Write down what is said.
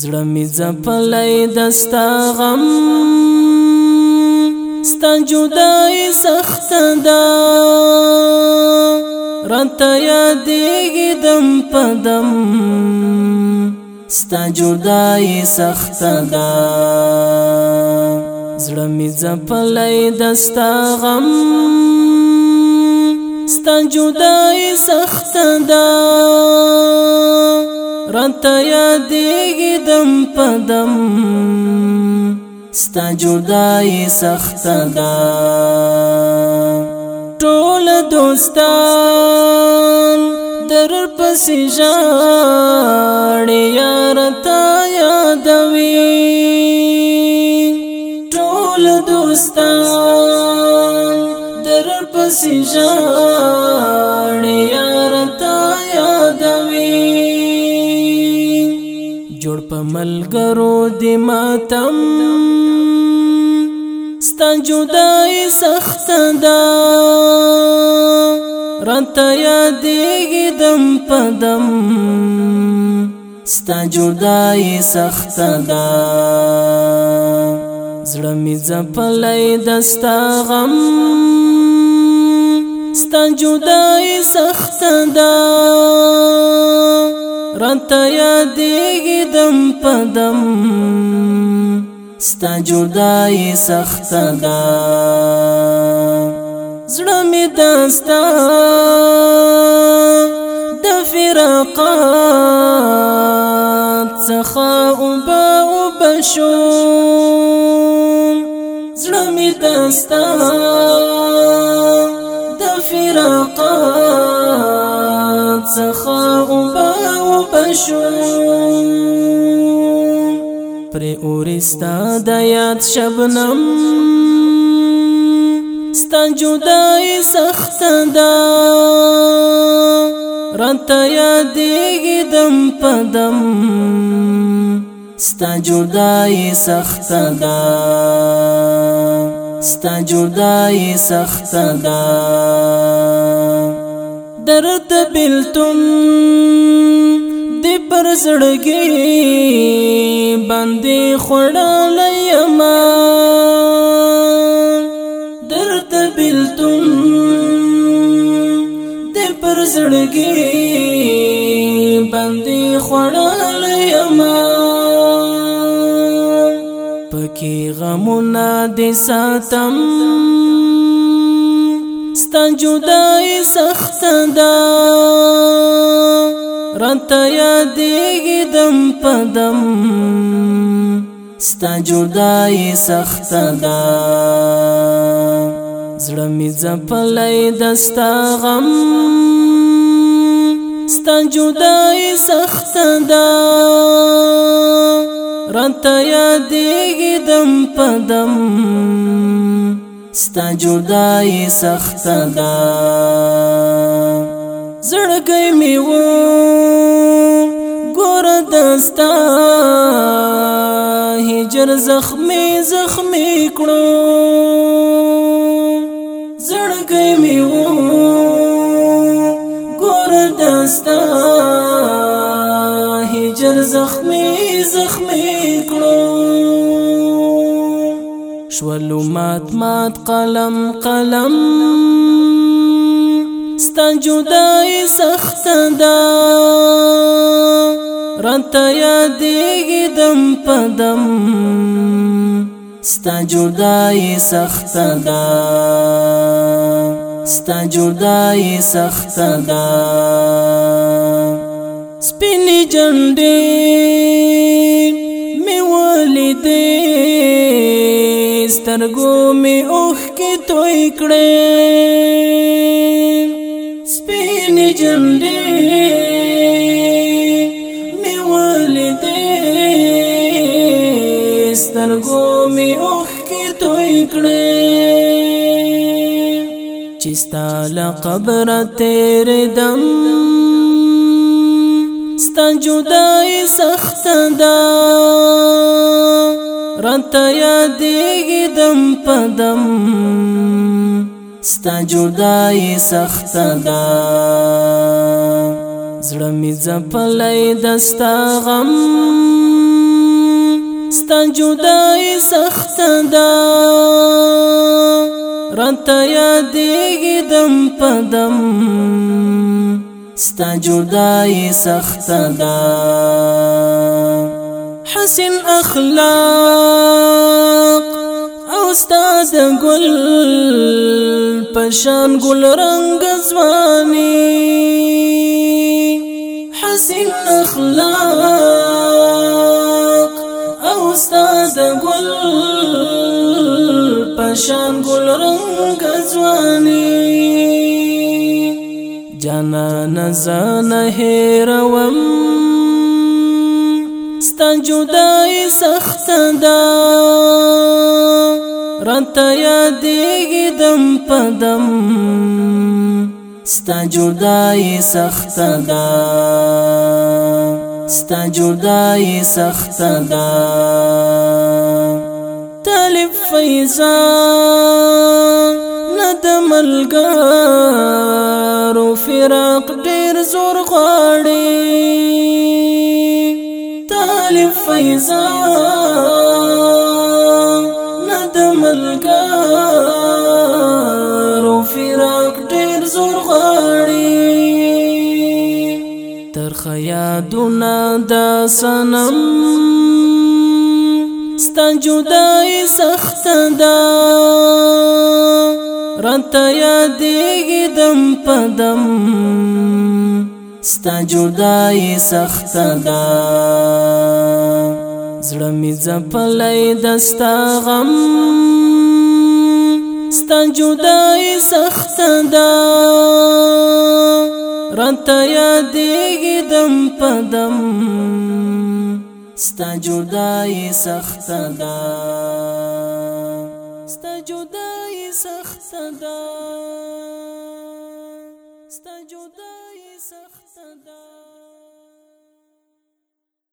زړه می ځپلای دستا غم ستا جدای سخت ده راته یادېږي دم په دم ستا جدای سخت ده زړه می ځپلای دستا غم ستا جدای سخت ده راته یادېږي دم په دم ستا جدایي سخته ده ټوله دوستان در پسې ژاړې یار تا یادوي ټوله دوستان در پسې ژاړې پملګرو د ماتم ستا جدای سخت دا رانت یادېږي دم پدم ستا جدای سخت دا زړه مې ځپلی دستا غم ستا جدای سخت دا رانت یادېږي دم پدم ستا جدای سخت دا زړه می داستا د فراقات څخه او با او بشو زړه می داستا د فراقات څخه او با او بشو پر اورستا د یاد شبنم ستا جدای سخت دا رات یادېږي دم په دم ستا جدای سخت دا ستا جدای سخت دا درد بلتون دی پر زړګي باندې خړلې ما درد بلتم د پر زړګي باندې خړلې ما پکې غمونه د ساتم ستا جدای سخت ده رتا یادېږي دم پدم ستا جدای سخت ده زړه مې ځپلی د ستا غم ستا جدای سخت ده رتا یادېږي دم پدم ستا جدای سخت ده زړګی مې وو ستا هجر زخمی زخمی کړو زړګی می وو ګور دستا هجر زخمی زخمی کړو شولو مات مات قلم قلم ستا جدای سخت ده رات یادېږي دم پدم ستا جدای سخت ده ستا جدای سخت ده سپینې جنډې مې ولیدې سترګو مې اوښکې توی کړې سپینې جنډې سترګو می اوخ کی توي کړې چستا ل قبر تیر دم ستا جدای سخت دا رت یادېږي دم پدم ستا جدای سخت دا زړه می ځپلې دستا غم ستا جدای سخت دا رانتا یادیگی دم پدم ستا جدای سخت دا حسن اخلاق او ستا د گل پشان گل رنگ زوانی حسن اخلاق شان گل رنگ ځواني جانا نزان هیروم ستا جدای سخت دا رانت یادېږي دم په دم ستا جدای سخت دا ستا جدای سخت دا مختلف فیضان ند ملګرو فراق ډیر زور غاړي طالب فیضان ند ملګرو فراق ډیر زور غاړي تر خیادونه د سنم ستا جدای سخت دا رتا یادیږي دم پدم ستا جدای سخت دا زړه می ځپلای دستا غم ستا جدای سخت دا رتا یادیږي دم پدم ستا جدای سخت دا ستا جدای سخت دا ستا جدای سخت دا